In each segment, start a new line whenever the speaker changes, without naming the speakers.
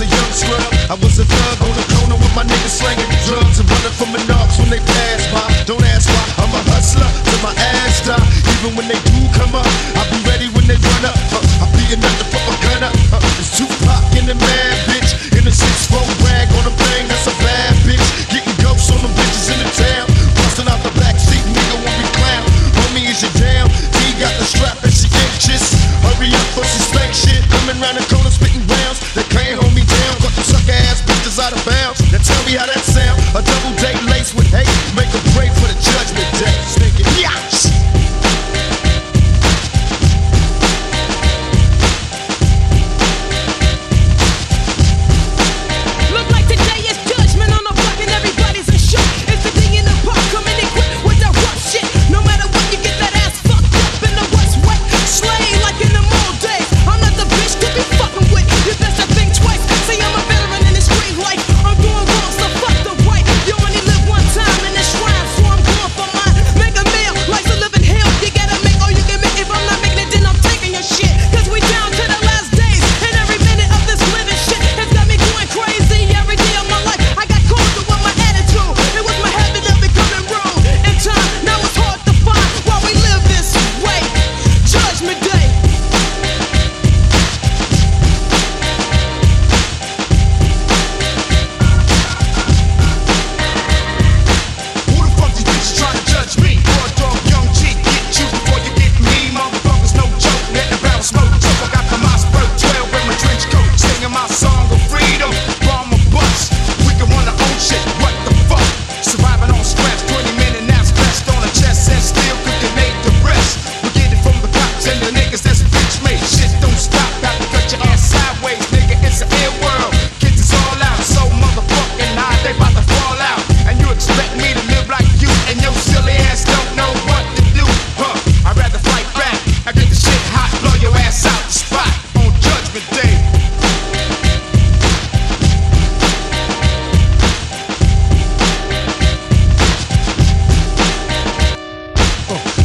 was a young scrub. I was a thug on the corner with my niggas slanging drugs and running from the knocks when they pass by. Don't ask why, I'm a hustler till my ass die. Even when they do come up, I'll be ready when they run up. Uh, I'll be enough to fuck a gun up. Uh, it's Tupac in the mad bitch in a six four rag on a bang. That's a bad bitch. Getting ghosts on the bitches in the town. Busting out the back seat, nigga, won't be clown. Homie, is your down? He got the strap and she anxious. Hurry up, or she spank shit. Coming round the corner, Yeah,
that's it.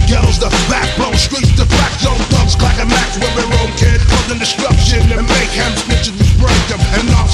ghettos, the backbone, streets, the crack zone thugs, clacking max, wearing wrong kid, causing destruction, and make him snitches, break them, and
all